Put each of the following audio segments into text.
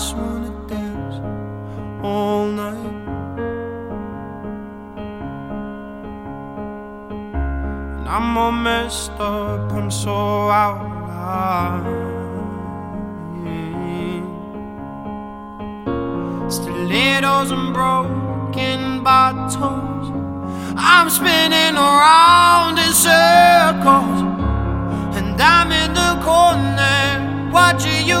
just wanna dance all night. And I'm all messed up, I'm so out of line. Stilettos and broken bottles. I'm spinning around in circles. And I'm in the corner, watching you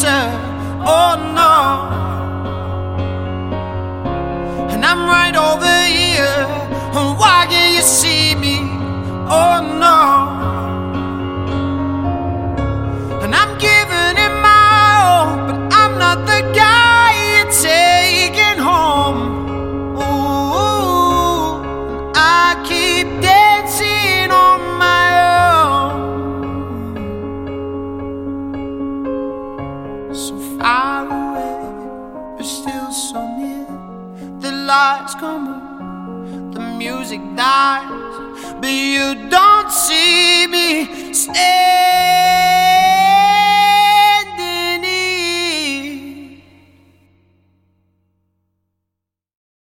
Her. Oh no. And I'm right over here. Why can't you see me? Oh no. Lights come on, the music dies, but you don't see me stay.